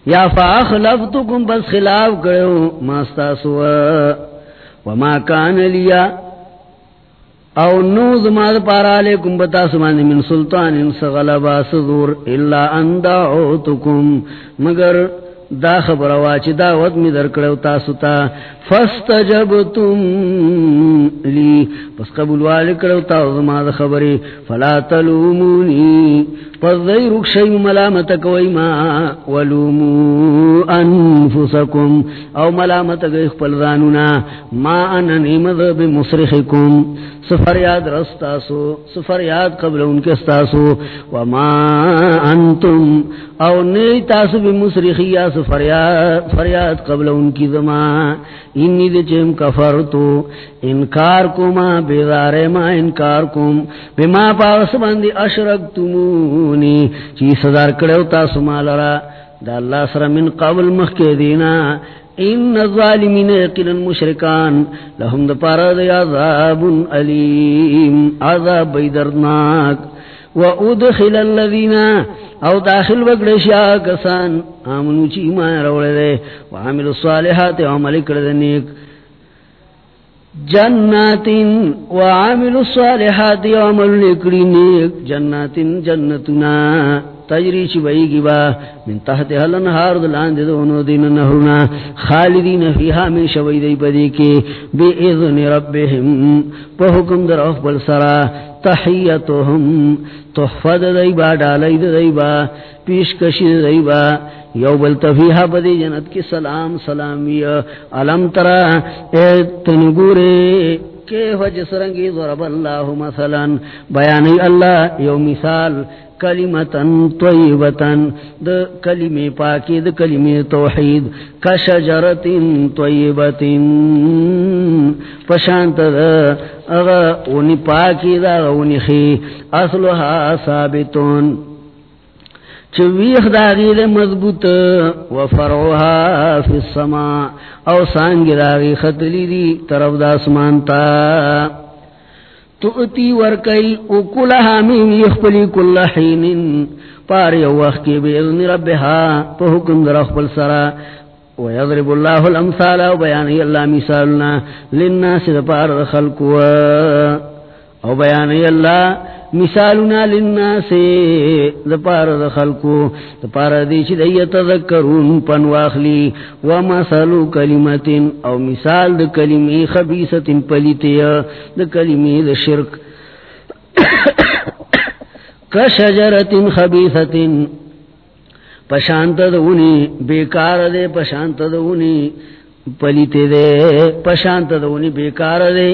S2: یا فاخلفتکم، بس خلاف کرو ماستاسو وما کان لیا. او نوز ماد پارا لیکم بتا سمانی من سلطان انس غلبا صدور الا اندعوتکم مگر دا خبر واچ دعوت می در کړو تاسو ته. فاستجبتم لی. پس قبول وال کړو تاسو ما د خبرې. فلا تلومونی. پس دای رخ ملامت کوي ما ولومو انفسکم. او ملامت کوي خپل ځانونا ما ان نیمذ بمصرخکم. سفر یاد رستاسو سفر یاد قبل ان کے استاسو. وما انتم. او نی تاسو بمصرخی یا سفر فریاد قبل ان کی زمان. انی دے چیم کفرتو. انکار کو ما بیدار ما انکار کم بما پاس باندی اشرکتمونی چی صدار کڑیو تاسو مالرا دا اللہ سر من قبل مخ کے دینا. ان الظالمین یقینا مشرکان. لهم د پارا د عذاب الیم عذاب بیدرناک و ادخل الذین، او داخل وگڑشیا کسان. آمنو چی ایمان روڑے دے. و عامل الصالحات و عمل کردنیک جناتین وعامل الصالحات وعمل عمل نکڑی نیک جناتین جنتنا تجری چی بئی گی با من تحت حلن ہار دلان دی دونو دین نهرنا خالدین فیها من شوی دی بدی کے بی اذن ربهم پا حکم در اخبر سرا تحیتهم تحفد دیبا ڈالی دیبا پیش کشی دی یو بل تفیها بدی جنت کی سلام، سلامی، علم ترا، اے تنگورے کیف جسرنگی ضرب اللہ مثلا، بیانی اللہ، یو مثال کلمتن طیبتن د کلمی پاکی د کلمی توحید کشجرتن طیبتن پشانت دا اغا اونی پاکی دا اونی خی اصلها ثابتون چویخ داغی دے مضبوط. و فرعوها فی السماء. او سانگی داغی خطلی دی، طرف دا اسمانتا تؤتی ورکی اکلها من یخپلی کل حین. پار یو وقت کی بیذن ربها پا حکم در اخبر سرا. ویضرب اللہ الامثال و بیانی اللہ مثالنا لنناس دا پار خلقوا. او بیانی اللہ، مثالنا للناس دپار دخلکو دپار دیچ دی تذکرون پن واخلی ومثالو کلمت او مثال د کلمی خبیثت پلیتی د کلمی د شرک. *coughs* کشجرت خبیثت پشانت دونی بیکار دے، پشانت دونی پلیتی دے، پشانت دونی بیکار دے.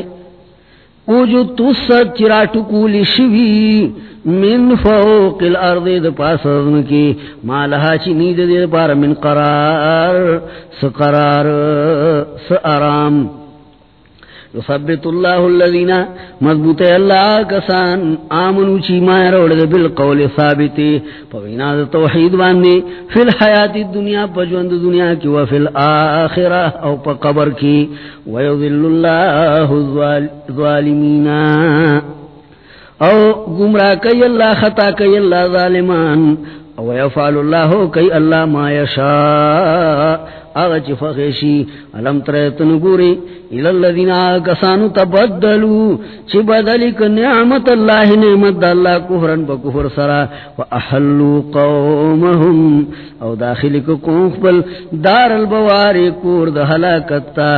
S2: او جو تسد چراٹو شوی، من فوق الارض دا پاس ارضن کی مالہا چی نید دے پار من قرار، سقرار سارام یثبت اللہ الذین مضبوط اللہ کسان آمنو چی مائر اوڑد بالقول ثابتی پوینا دا توحید باندی فی الحیات الدنیا پجوند دنیا کی وفی الاخرہ او پا قبر کی ویضل اللہ الظالمین او گمراہ کئی اللہ خطا کئی اللہ ظالمان او یفعل اللہ کئی اللہ ما یشاء اغچ فخشی علم تریتن گوری الالذین آکسانو تبدلو چی بدلک نعمت اللہ، نعمت دا اللہ کفرن با کفر سرا. و احلو قومهم، او داخلک قوم دار البواری کور دا حلاکتا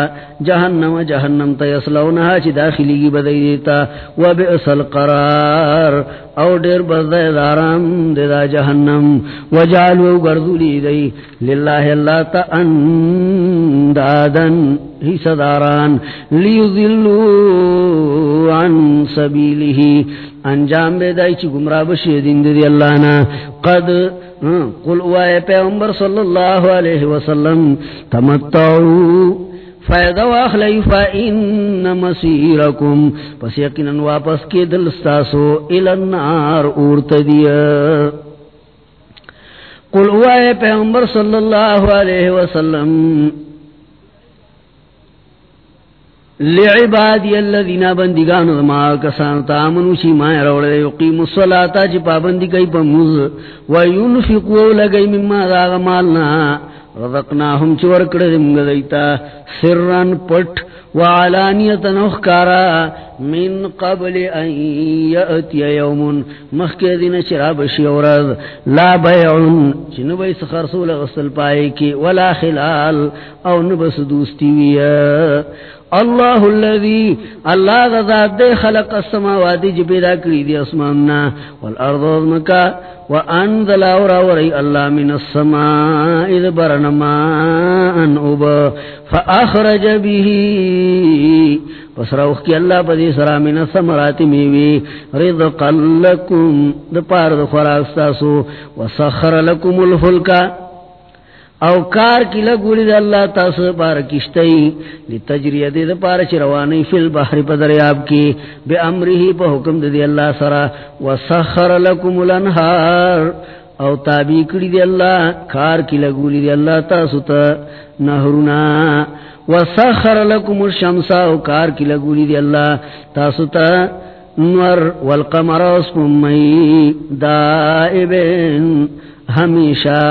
S2: جہنم جہنم تا یسلونها چی داخلی گی بدئی دیتا. و بئس القرار، او دیر بزدہ دارام دے دا جہنم. و جعلو گردولی دی، للہ اللہ تا اندادن صداران لیذلو عن سبیلہی انجام بے دائی چی گمراہ بشی دین دی اللہ نا۔ قد ہاں، قل اوائے پیغمبر صلی اللہ علیہ وسلم، تمتعو، فائدہ واخلی فا مسیرکم۔ پس یقینا واپس کے دلستاسو الانار اورت دیا۔ قل اوائے پیغمبر صلی اللہ علیہ وسلم لعبادی الذین بندگانو ما کسان تامنو شی ما روڑے یقیم الصلاة چی پابندی کئی پا موز وینفقو لگئی مما داغ مالنا. رزقناهم چور کردم گدیتا سرن پٹ وعلانیتا نخکارا من قبل ان یأتی یومن. مخی دین شراب شیورد لا بیعن. چی نبیس خرسول غسل پائے کی. ولا خلال. او نبس دوستی ویا. اللہ الذي اللہ ذات دے خلق السماوات جبیدا کری دی اسماننا والارض مکا وانزل اورا وری اللہ من السماء اذ برنما ان اوبا فاخرج به پس روخ کی اللہ پدی سرا من السمرات میوی رزقا لکم دپار دخوراک ستاسو وسخر لکم الفلکا او کار کی لگولی دا اللہ تاس پار کشتی لی تجری دی دا پار چی روانی فی البحر پا دریاب کی، بی امری ہی پا حکم دی اللہ سرا و سخر لکم الانہار۔ او تابی کری دی اللہ، کار کی لگولی دی اللہ تاسو تا نهرنا و سخر لکم الشمس، او کار کی لگولی دی اللہ تاسو تا نور۔ والقمر اسکم مئی دائبین ہمیشہ۔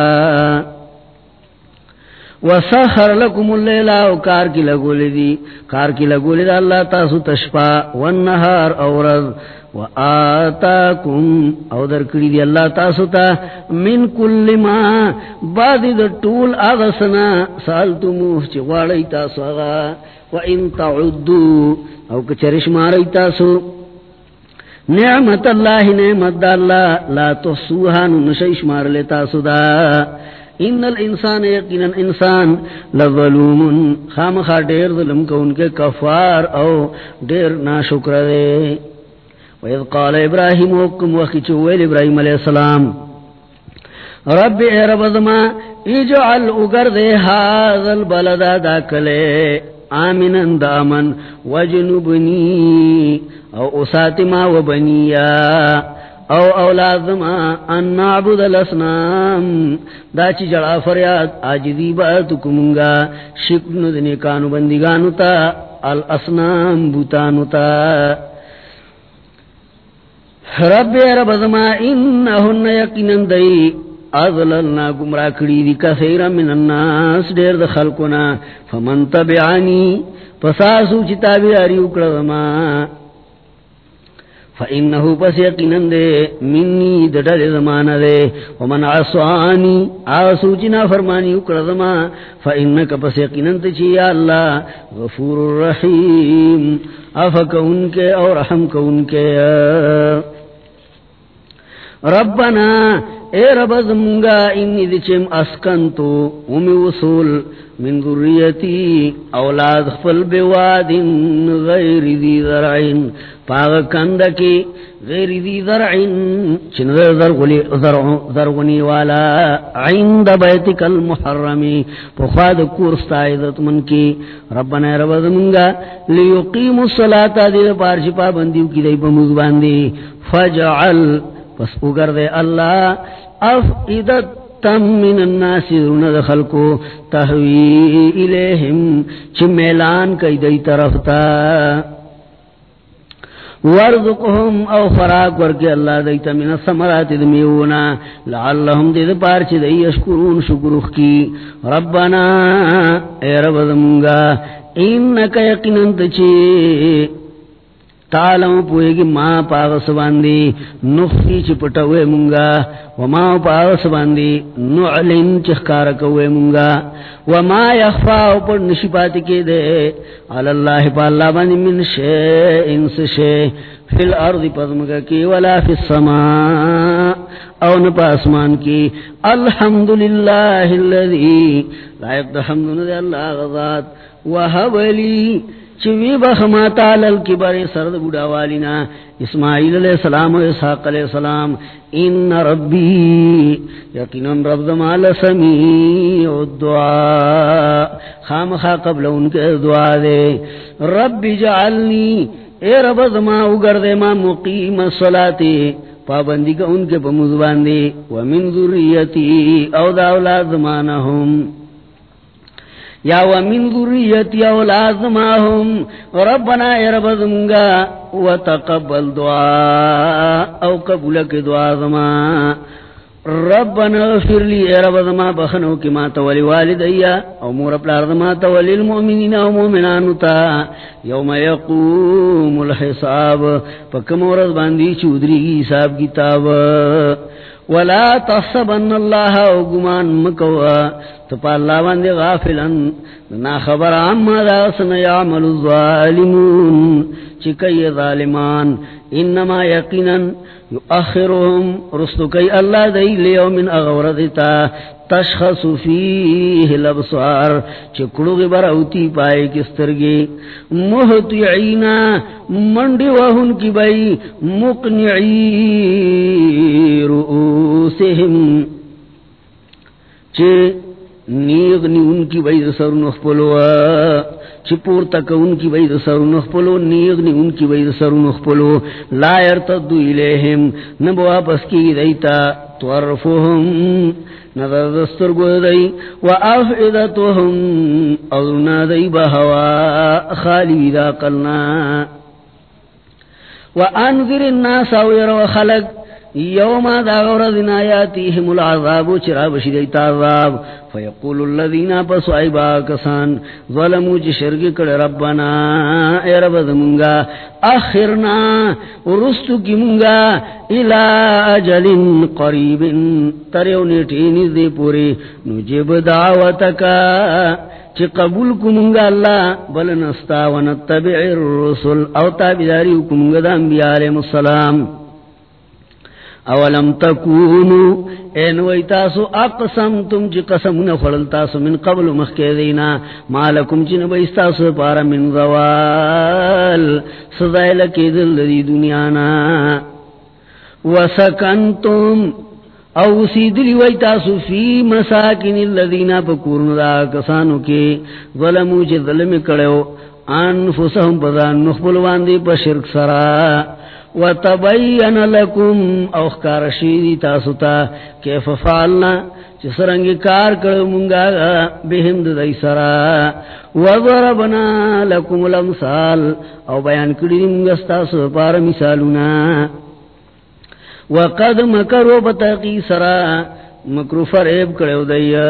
S2: وسخر لكم الليل، او کار کی لگول دی. کار کی لگول دی اللہ تاسو تشپا والنهار اورز وآتاکم او در کری دی اللہ تاسو تا من کل ما. بعد در طول آغسنا سالتموه چی غاڑی تاسو آغا وان تعدو او کچرش ماری تاسو. نعمت اللہ نعمت دا اللہ. لا تحسوها نشیش مار لیتا سدا ان الانسان یقینا انسان لظلوم خام خا دیر ظلم کو ان کے کفار او دیر ناشکر دے وید قال ابراہیم وکم وقی چویل ابراہیم علیہ السلام، رب اے رب ازما اجعل اگر دے حاض البلد دا کلے، آمنا دامن، وجنبنی، او اسات ما و بنیا او اولاد ما ان نعبد الاسنام. دا چی جڑا فریاد آجدی باتو کمونگا شکن دنی کانو بندگانو تا، الاسنام بوتانو تا. رب رب زما انہن یقینن دی اضللنا گمراہ کری دی کثیر من الناس، دیر دخلقنا فمن تبعانی پساسو چی تابعاری اکڑا زمان فإنه پس یقینن دے، منی دڑل زمان دے۔ ومن عصوانی آسو چنا فرمانی اکڑا زما۔ فإنک پس یقینن چی یا اللہ، غفور الرحیم۔ افک ان کے اور رحم کو ان کے۔ ربنا، اے رب زمگا انی دچم اسکنتو امی وصول، من ذریتی، اولاد خفل بواد غیر دی ذرعین پاغ کندکی غیر دی ذرعین چن ذرغنی والا عند بیتک المحرمی پخواد کورستا عیدت من کی. ربنا رب زمگا لیقیم الصلاة. دی پارچ پابندیو کی دی بمز باندی. فجعل، پس اگر دے اللہ افئدت تم من الناس رون دخل کو تحوی الیہم چھ میلان کئی دی طرف تا. ورزقهم او فراق ورکی اللہ دیتا من السمرات دمیونا لعلهم دید پارچ دی اشکرون شکروخ کی۔ ربنا، اے رب دمونگا انکا یقننت چی تالم پوئے گی ما پاغس باندی نخفی چی پٹوئے منگا وما پاغس باندی نعلن چخکارکوئے منگا وما یخفا پر نشپاتی کے دے علاللہ پا اللہ باندی من شے انس شے فی الارض پدمگا کی ولا فی السماء، او نپا اسمان کی، الحمدللہ اللذی لائق دا حمدن دے اللہ غذات وحبلی چوی بخما تالل کی بری سرد بودا والینا، اسماعیل علیہ السلام و اسحاق علیہ السلام، ان ربی، یقیناً رب دمال سمیع الدعا خام خا قبل ان کے دعا دے۔ رب جعلنی، اے رب دما اگر دے ما مقیم الصلاة پابندی کا ان کے پمزبان دے۔ ومن ذریتی، او دا اولاد مانہم یا ومن ذریتی اولاد ماہم ربنا اے رب زمگا وتقبل دعا او قبولک دعا زما ربنا اغفر لی اے رب زما بخنو کی ما تولی والدیا او مور اپلار زما تولی المؤمنین او مومنانو تا. یوم یقوم الحساب. پکم ورز باندی چودری کی حساب کتاب. ولا تحسبن الله او مكوا مکوا تو اللہ باندے غافلن نا خبر عما دا سن يعمل الظالمون چکی ظالمان انما یقینا یؤخرهم رستو کئی اللہ دی لیومن اغوردتا تشخص فیه الابصار چکڑو گی براوتی پائے کسترگی محتعینا منڈی وہن کی بئی مقنعی رؤوسهم چے نیغ نی ان کی بید سر نخپلو چپور تک ان کی بید سر نخپلو نیغ نی ان کی بید سر نخپلو لا ارتدو الیہم نبو آپس کی دیتا طرفهم نظر دستر گو دی، و افعدتهم اغنا دی بہوا خالی دا قلنا۔ و انذر الناس او یرو خلق یوم دا غرزن آیاتیهم العذاب چرا بشیدیت عذاب. فیقول الذین پس عیبا کسان، ظلمو چی شرک کڑ ربنا، اے رب دمونگا اخرنا ورستو کی مونگا الى اجل قریب تریو نیٹینی دی پوری. نجیب دعوتکا چی قبول کمونگا اللہ، بل نستا ونتبع الرسل، او تابداری کمونگا دا انبیاء علیہ السلام. اولم تکونو اینوی تاسو اقسم تم چی قسم نفرل تاسو من قبل مخی دینا مالکم چی نبیستاسو پارا من زوال سزای لکی دل دی دنیانا وسکنتم او سیدلی وی تاسو فی مساکن اللذین پکورن دا کسانو کے ظلمو چی ظلم کڑو انفسهم پدان نخبلوان دی پا شرک سرا وتبین لکم او خکار شیدی تاسو تا کیف فعلنا چی سرنگی کار کرو منگا بہند دی سرا وضربنا لکم الامثال او بیان کردی منگستاسو پار مثالونا وقد مکرو بتاقی سرا مکرو فریب کرو دیا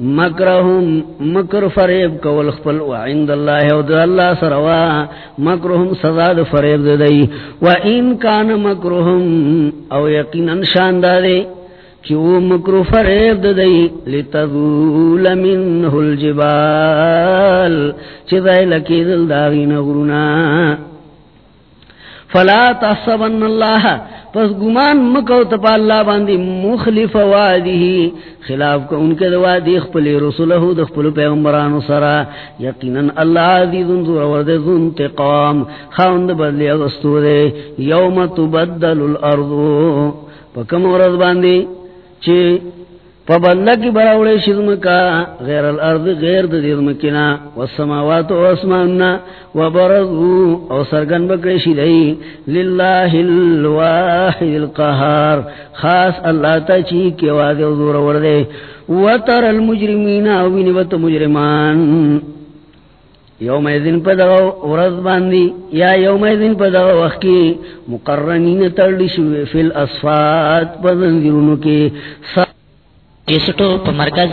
S2: مکرہم، مکر فریب کول خپل وعند اللہ و دا اللہ سروا مکرہم سزا دا فریب دا دی. و ان کان مکرہم، او یقینا شاندہ دے چو مکر فریب دا دی. لتذول منہ الجبال چی دائی لکی دل داغی نغرنا فلا تحسبن اللہ. پس گمان مکو تپا اللہ باندی مخلف وادی خلاف کا ان کے دوادی اخپلی رسولہو دخپلو پیغمبرانو سرا. یقینا اللہ عزیز انزور ورد ذن تقام خاند بدلی اغسطو دے. یوم تبدل الارضو پکم ورد باندی چی پبندہ کی براوڑے شدم کا غیر الارض، غیر ددم کنا والسماوات و اسماننا، وبرزو او سرگن بکڑے شدئی للہ الواحد القہار، خاص اللہ تا چی کے وعدے حضور وردے وطر المجرمین او بینوت مجرمان۔ یوم ایدن پا دغو ورز باندی، یا یوم ایدن پا دغو وقت کی، مقرنین ترلی شوئے فی الاسفات پا ذنزرونو کے
S3: کیسٹو پا مرکز